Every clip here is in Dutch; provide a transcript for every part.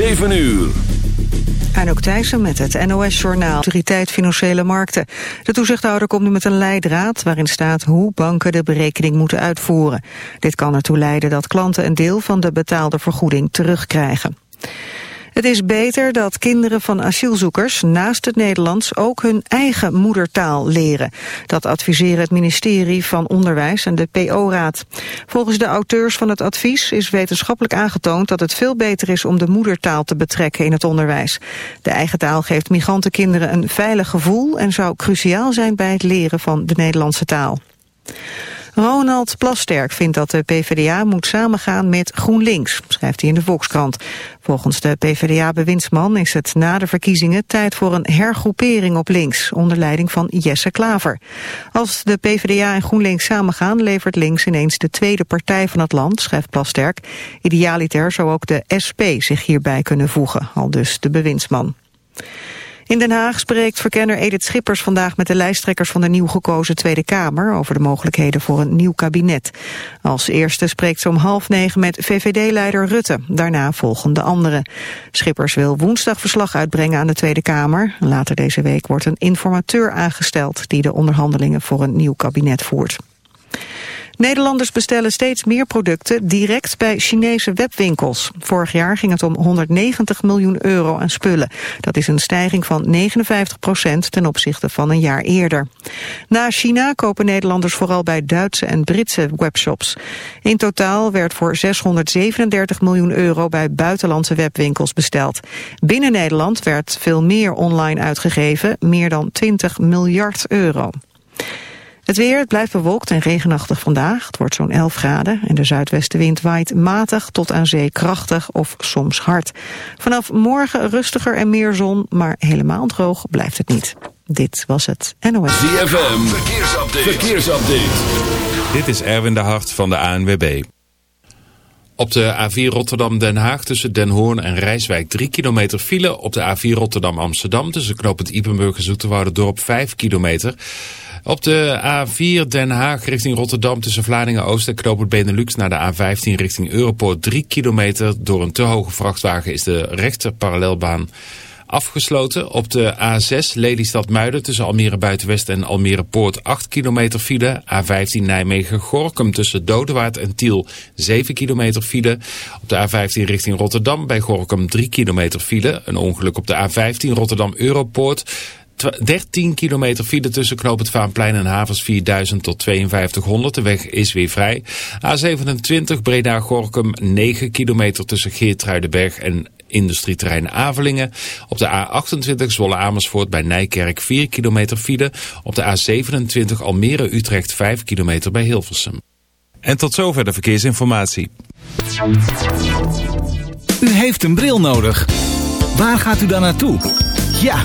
7 uur. Anouk Thijssen met het NOS-journaal Autoriteit Financiële Markten. De toezichthouder komt nu met een leidraad waarin staat hoe banken de berekening moeten uitvoeren. Dit kan ertoe leiden dat klanten een deel van de betaalde vergoeding terugkrijgen. Het is beter dat kinderen van asielzoekers naast het Nederlands ook hun eigen moedertaal leren. Dat adviseren het ministerie van Onderwijs en de PO-raad. Volgens de auteurs van het advies is wetenschappelijk aangetoond dat het veel beter is om de moedertaal te betrekken in het onderwijs. De eigen taal geeft migrantenkinderen een veilig gevoel en zou cruciaal zijn bij het leren van de Nederlandse taal. Ronald Plasterk vindt dat de PvdA moet samengaan met GroenLinks, schrijft hij in de Volkskrant. Volgens de PvdA-bewindsman is het na de verkiezingen tijd voor een hergroepering op links, onder leiding van Jesse Klaver. Als de PvdA en GroenLinks samengaan, levert links ineens de tweede partij van het land, schrijft Plasterk. Idealiter zou ook de SP zich hierbij kunnen voegen, al dus de bewindsman. In Den Haag spreekt verkenner Edith Schippers vandaag met de lijsttrekkers van de nieuw gekozen Tweede Kamer over de mogelijkheden voor een nieuw kabinet. Als eerste spreekt ze om half negen met VVD-leider Rutte. Daarna volgen de anderen. Schippers wil woensdag verslag uitbrengen aan de Tweede Kamer. Later deze week wordt een informateur aangesteld die de onderhandelingen voor een nieuw kabinet voert. Nederlanders bestellen steeds meer producten direct bij Chinese webwinkels. Vorig jaar ging het om 190 miljoen euro aan spullen. Dat is een stijging van 59 procent ten opzichte van een jaar eerder. Na China kopen Nederlanders vooral bij Duitse en Britse webshops. In totaal werd voor 637 miljoen euro bij buitenlandse webwinkels besteld. Binnen Nederland werd veel meer online uitgegeven, meer dan 20 miljard euro. Het weer, het blijft bewolkt en regenachtig vandaag. Het wordt zo'n 11 graden en de zuidwestenwind waait matig tot aan zee krachtig of soms hard. Vanaf morgen rustiger en meer zon, maar helemaal droog blijft het niet. Dit was het NOS. ZFM, verkeersupdate. verkeersupdate. Dit is Erwin de Hart van de ANWB. Op de A4 Rotterdam-Den Haag tussen Den Hoorn en Rijswijk 3 kilometer file. Op de A4 Rotterdam-Amsterdam tussen knooppunt Ipenburg en Dorp 5 kilometer. Op de A4 Den Haag richting Rotterdam tussen Vlaardingen-Oost en knooppunt Benelux naar de A15 richting Europoort 3 kilometer. Door een te hoge vrachtwagen is de rechter parallelbaan afgesloten. Op de A6 Lelystad-Muiden tussen Almere Buitenwest en Almere Poort 8 kilometer file. A15 Nijmegen-Gorkum tussen Dodewaard en Tiel 7 kilometer file. Op de A15 richting Rotterdam bij Gorkum 3 kilometer file. Een ongeluk op de A15 Rotterdam-Europoort. 13 kilometer file tussen Knoop het Vaanplein en Havens 4000 tot 5200. De weg is weer vrij. A27 Breda-Gorkum 9 kilometer tussen Geertruidenberg en industrieterrein Avelingen. Op de A28 Zwolle-Amersfoort bij Nijkerk 4 kilometer file. Op de A27 Almere-Utrecht 5 kilometer bij Hilversum. En tot zover de verkeersinformatie. U heeft een bril nodig. Waar gaat u dan naartoe? Ja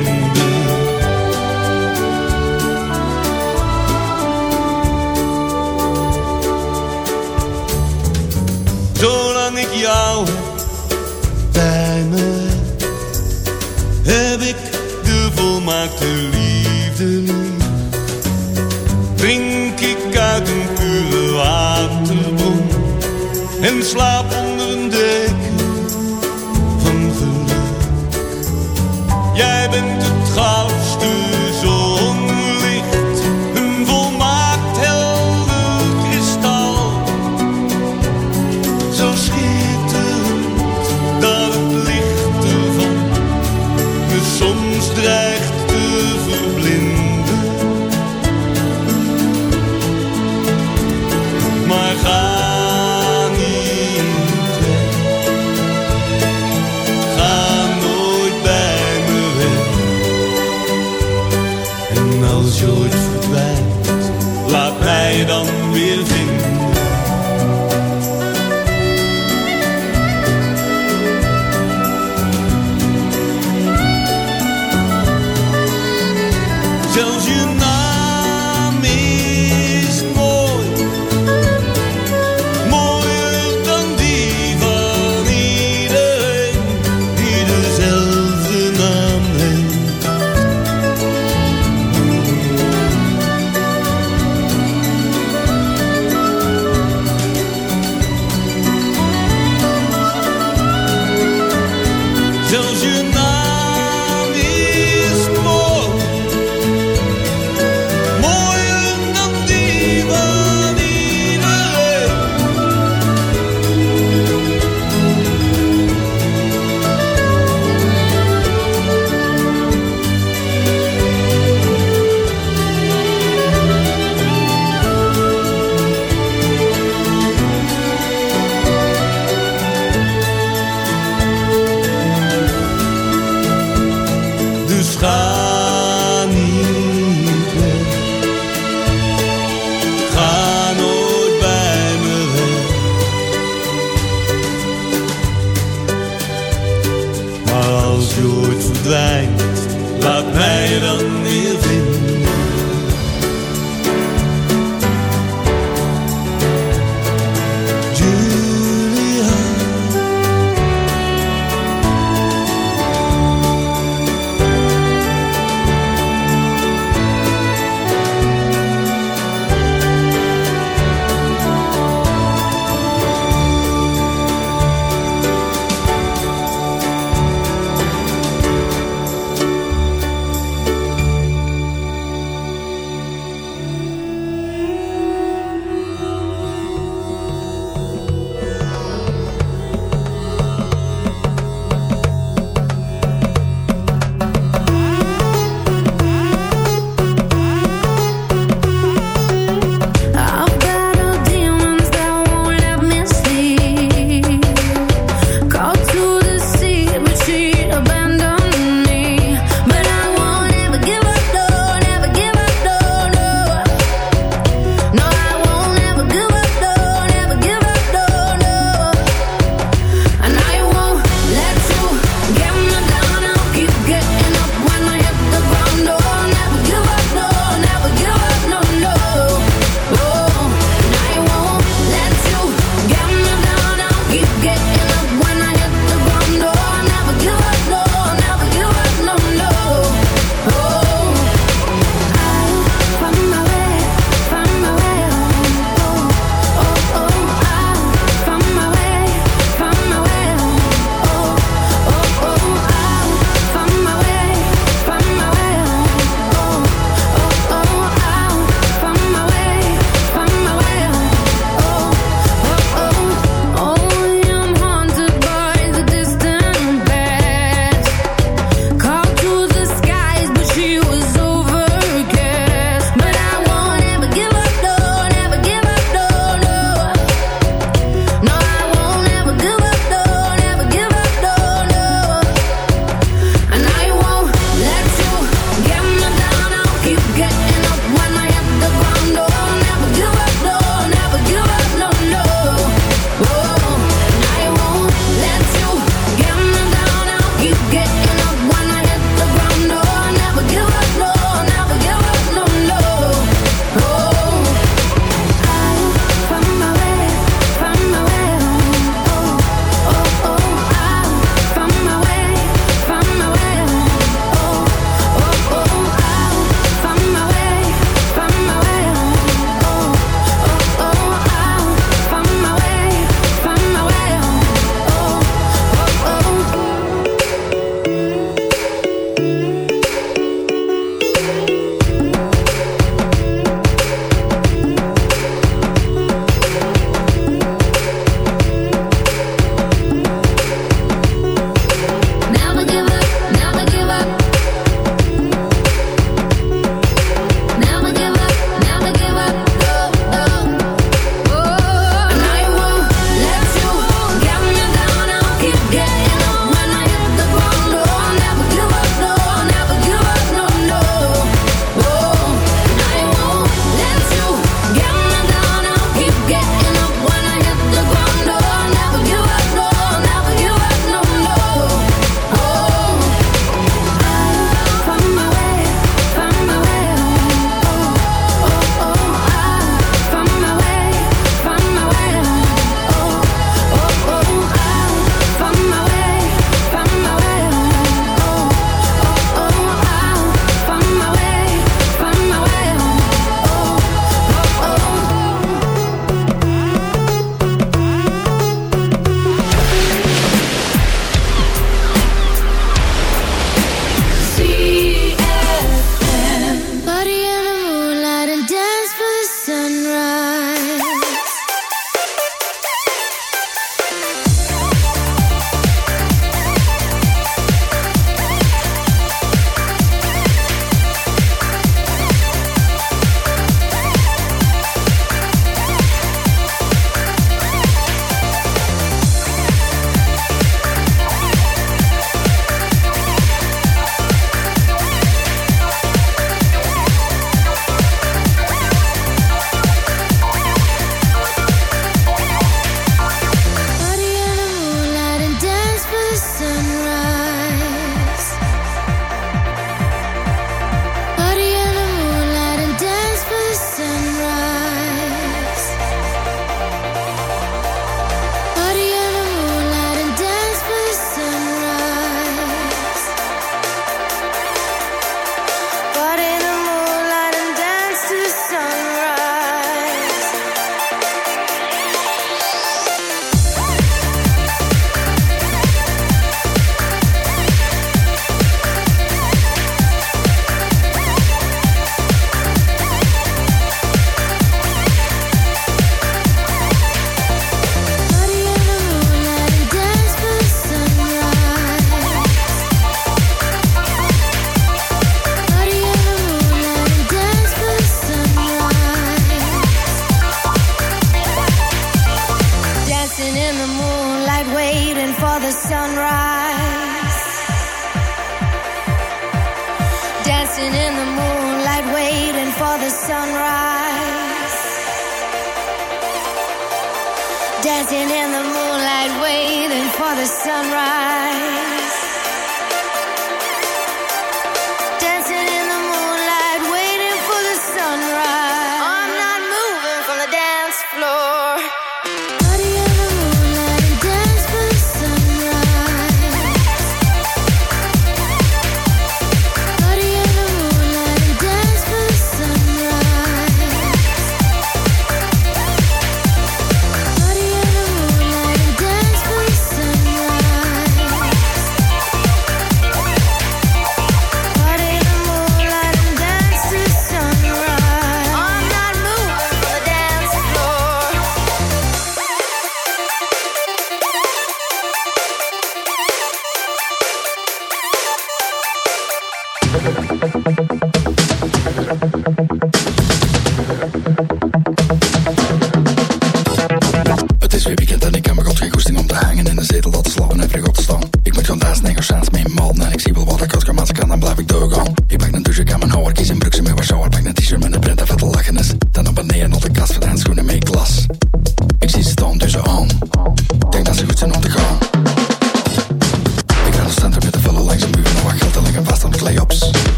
volmaakte liefde niet. Drink ik uit een pure waterbron en slaap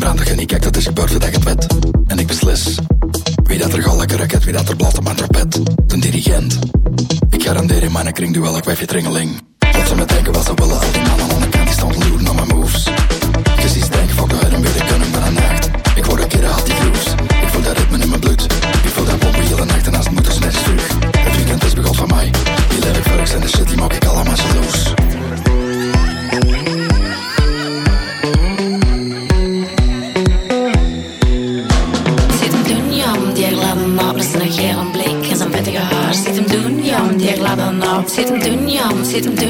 brandig en ik kijk, dat is gebeurd voordat ik het wet. En ik beslis. Wie dat er gal lekker raket, wie dat er blaft op mijn trapet. De dirigent. Ik garandeer in mijn kring duel, ik wijf je tringeling. Ze me denken, wat ze willen, didn't do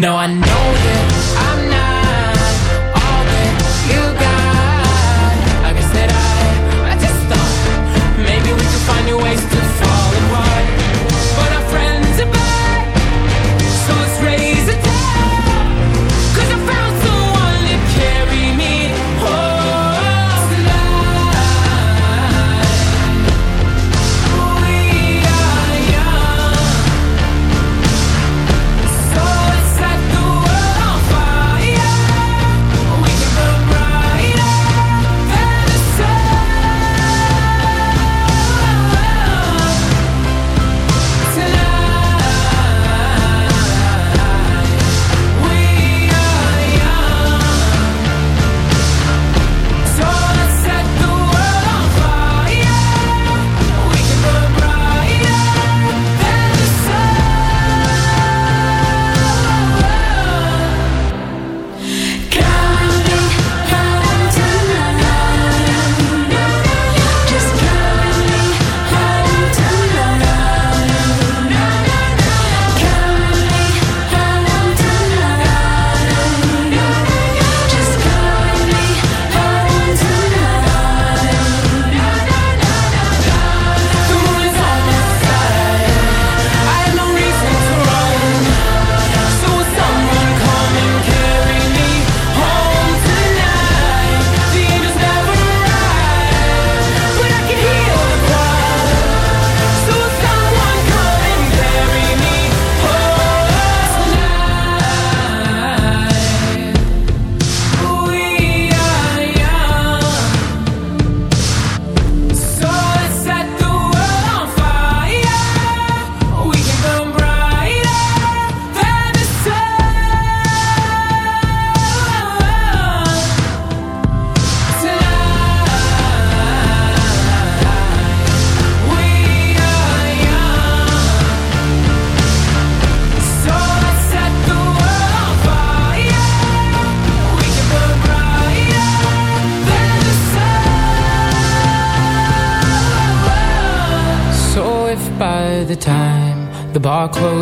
No, I know.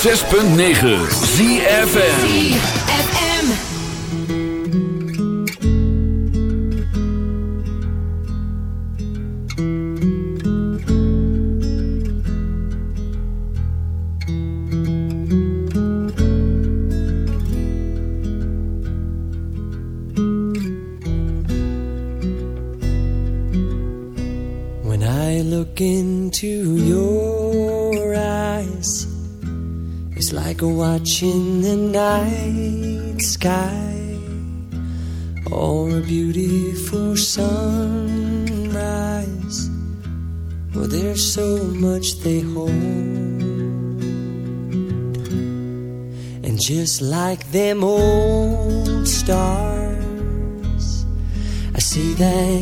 106.9 ZFN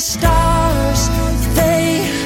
stars, they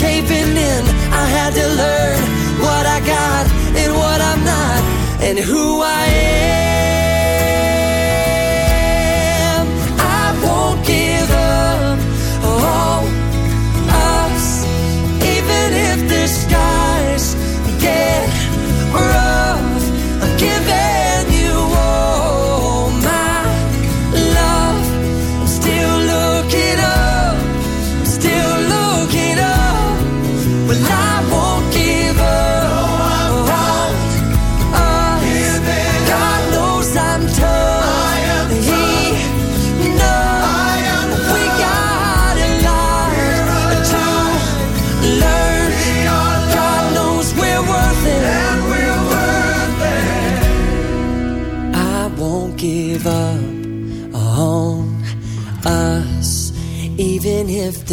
caving in. I had to learn what I got and what I'm not, and who I am. I won't give up on us, even if the skies get rough. I'm giving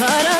cut up.